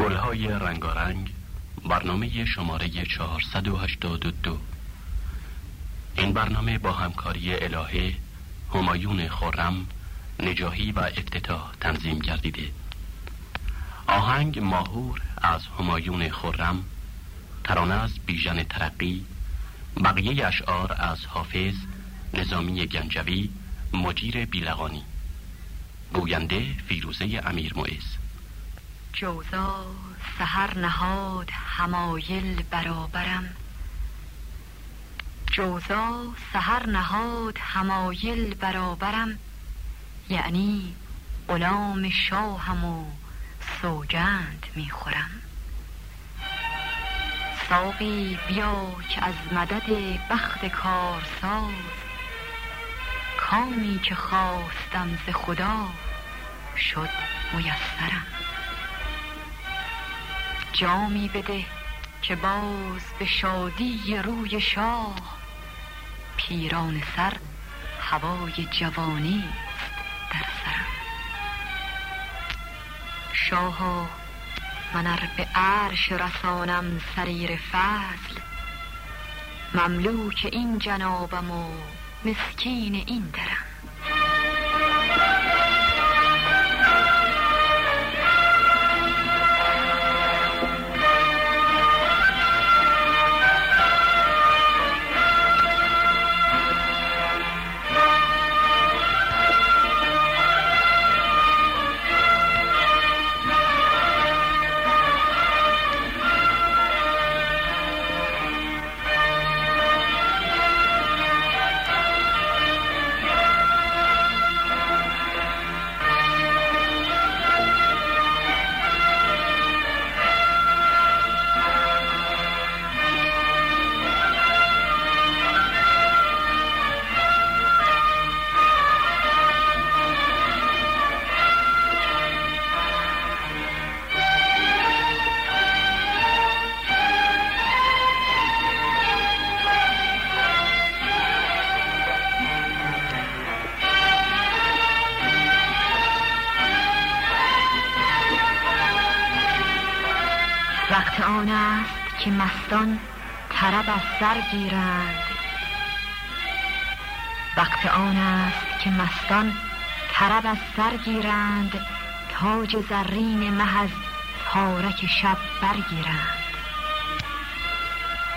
گلهای رنگارنگ برنامه شماره 482 این برنامه با همکاری الهه همایون خورم نجاهی و افتتاح تنظیم گردیده. آهنگ ماهور از همایون خورم ترانه از بیژن ترقی بقیه اشعار از حافظ نظامی گنجوی مجیر بیلغانی. گوینده فیروزه امیر معز. جوزا سهر نهاد همایل برابرم. جوزا سهر نهاد همایل برابرم. یعنی غلام شاهم و سوگند می‌خورم. ساقی بیا که از مدد بخت کارساز. کامی که خواستم ز خدا شد میسرم. جامی بده که باز به شادی روی شاه. پیران سر هوای جوانی در سرم شاها من ار به عرش رسانم سریر فضل. مملوک این جنابم و مسکین این درم. مستان طرب از سر گیرند. وقت آن است که مستان طرب از سر گیرند تاج زرین مه از تارک شب برگیرند.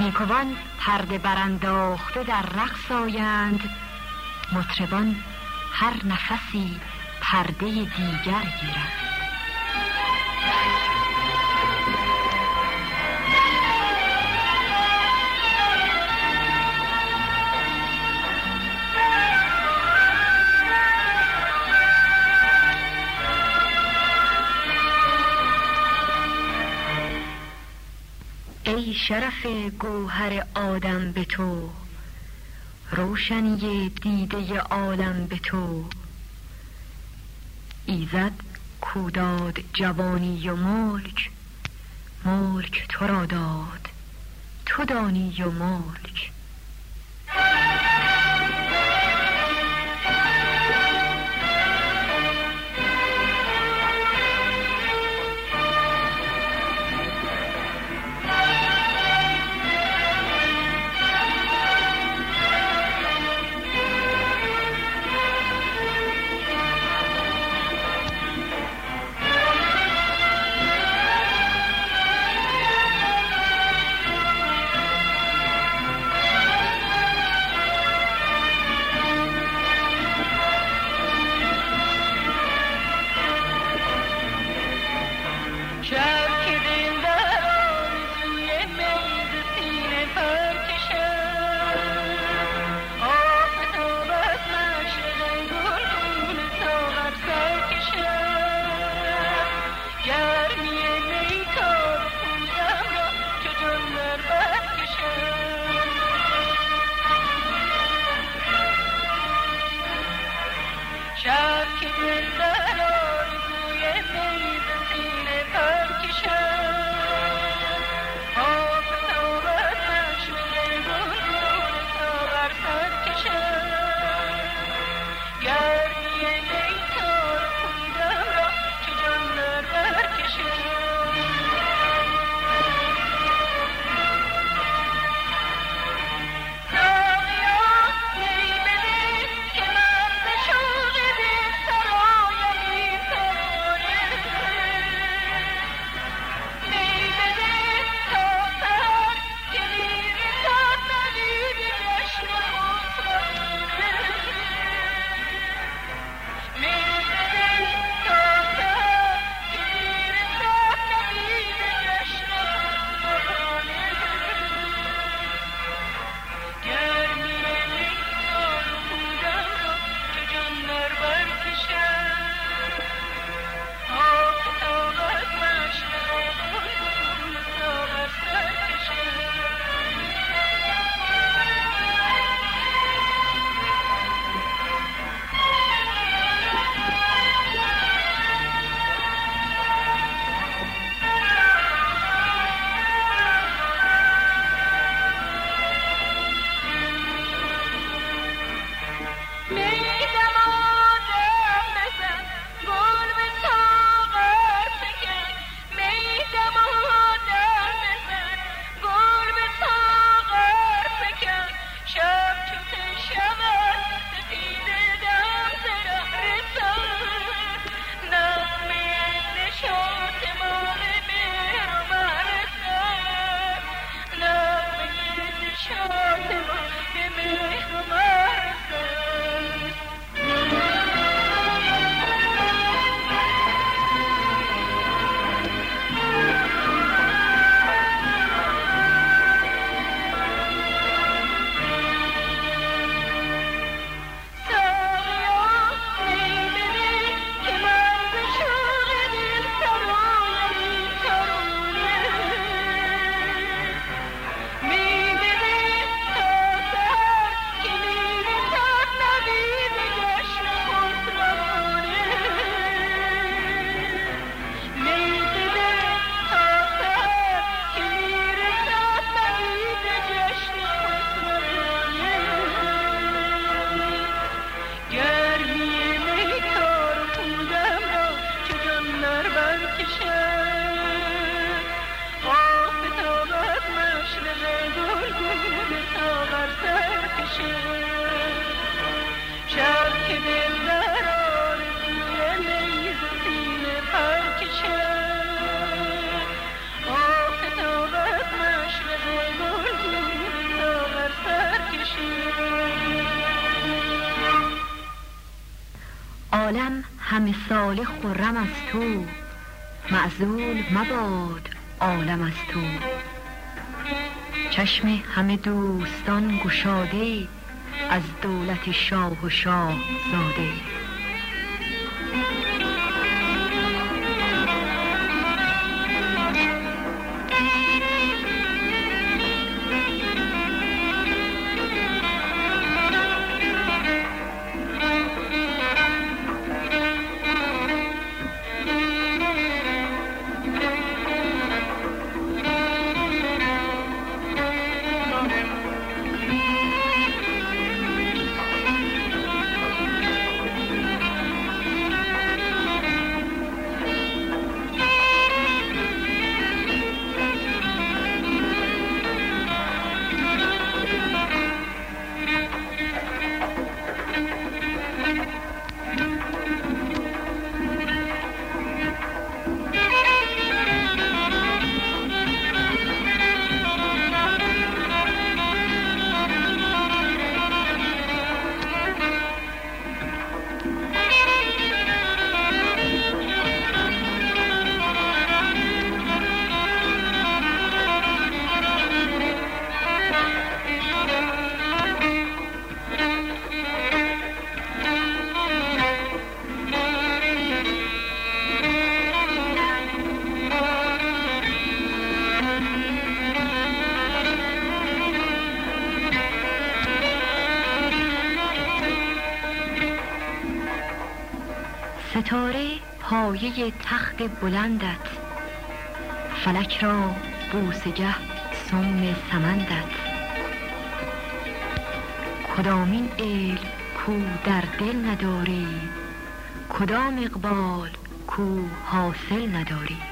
نیکوان پرده برانداخته در رقص آیند. مطربان هر نفسی پرده دیگر گیرند. ای شرف گوهر آدم به تو روشنی دیده عالم به تو. ایزد کوداد جوانی و ملک ملک تو را داد. تو دانی و ملک. شوم همه سال خرم از تو. معزول مباد عالم از تو. چشم همه دوستان گشاده از دولت شاه و شاه زاده ستاره پایه تخت بلندت. فلک را بوسگه سم سمندت. کدامین علم کو در دل نداری؟ کدام اقبال کو حاصل نداری؟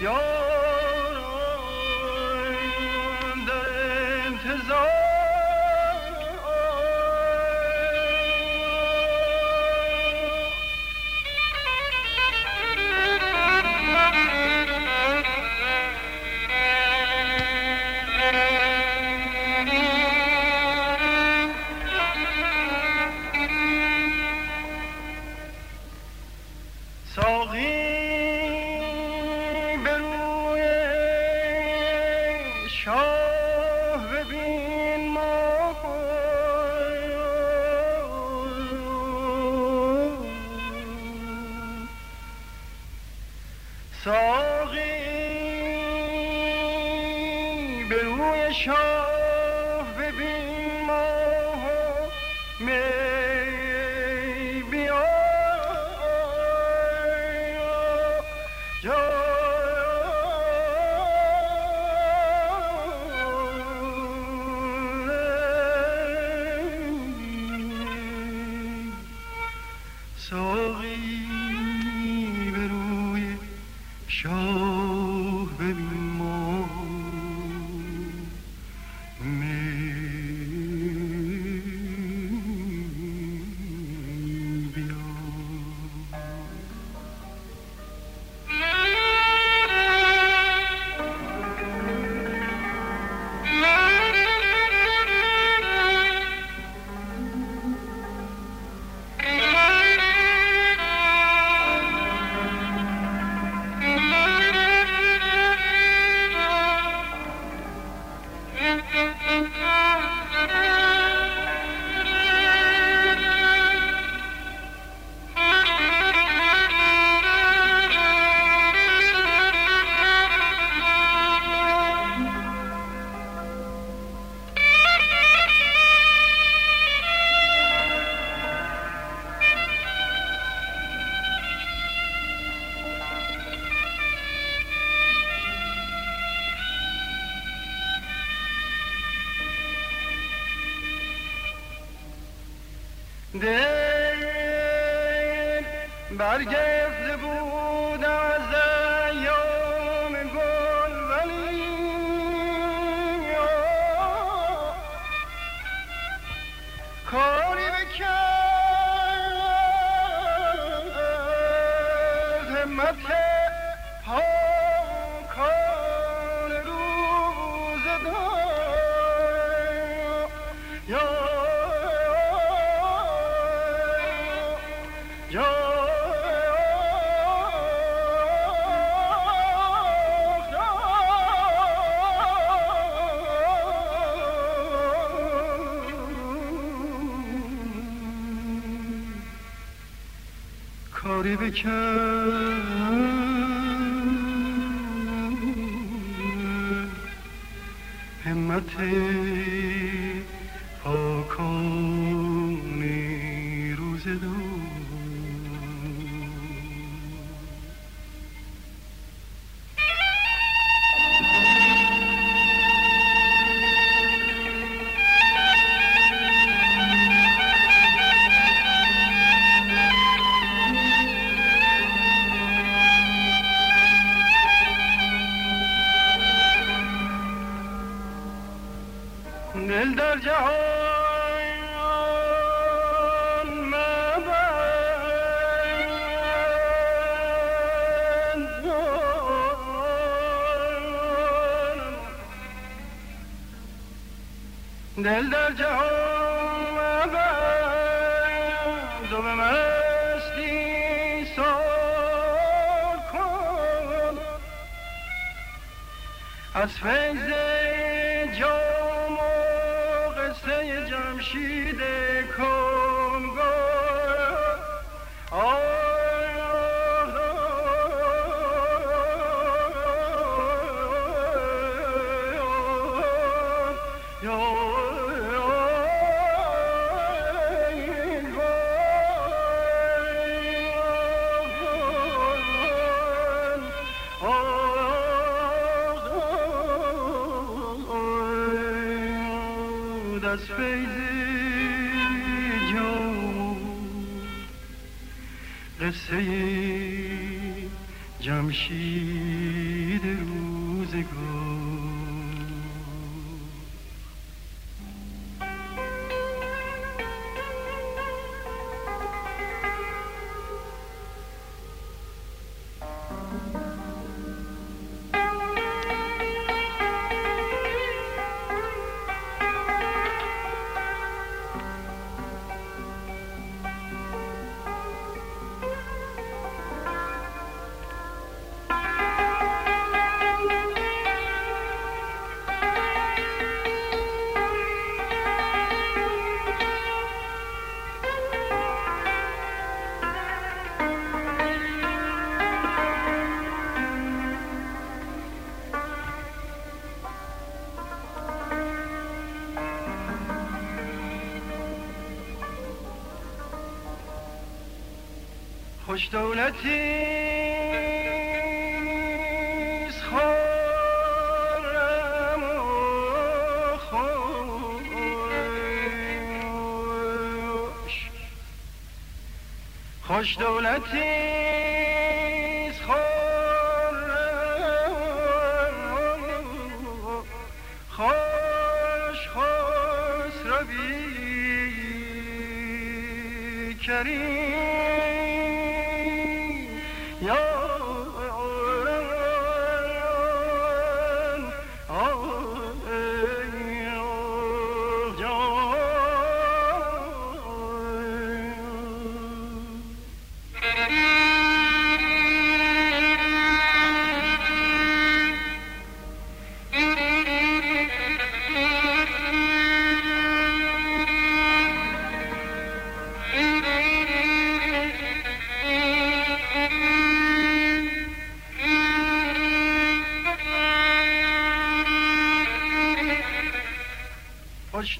Yo! Me. بکن جمشید قصه خوش دولتی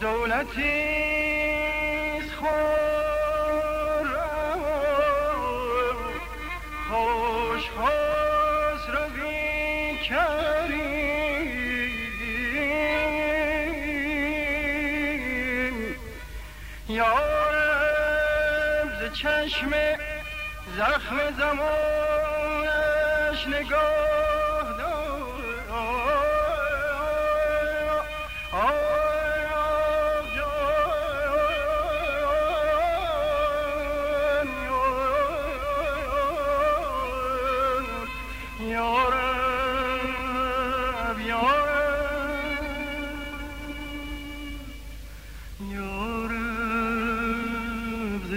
ز چشم زخم زمانش نگاه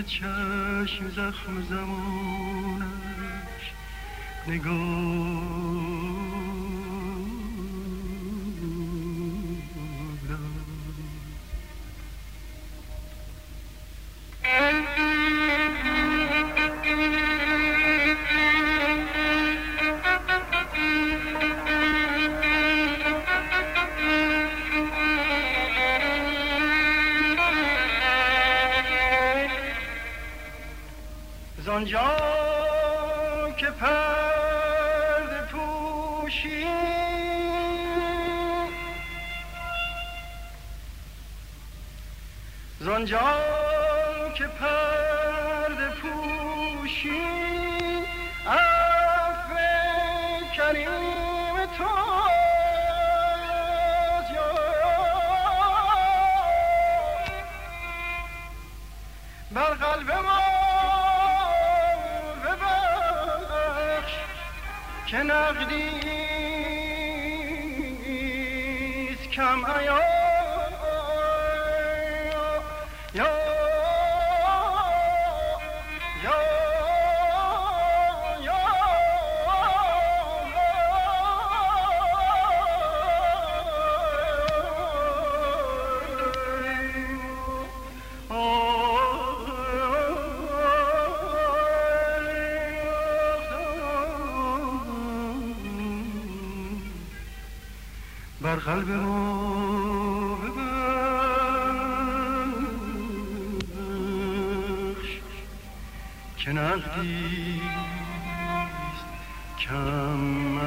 چشم زخم زمانش نگاه کریم تو که نقدیست کم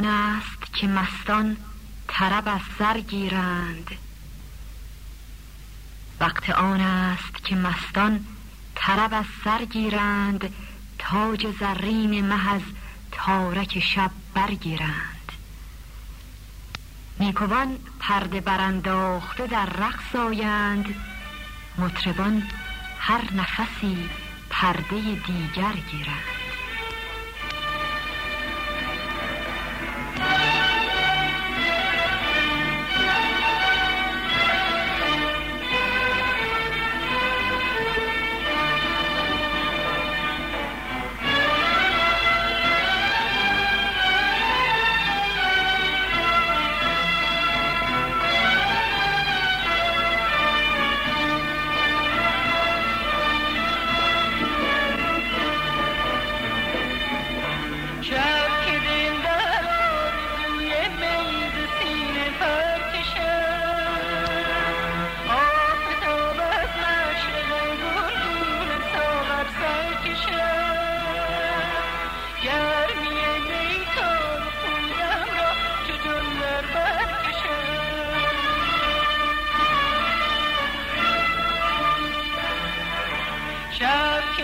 آن است که مستان طرب از سر گیرند. وقت آن است که مستان طرب از سر گیرند تاج زرین مه از تارک شب برگیرند. نیکوان پرده برانداخته در رقص آیند مطربان هر نفسی پرده دیگر گیرند.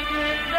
Thank you.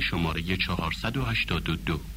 شماره 482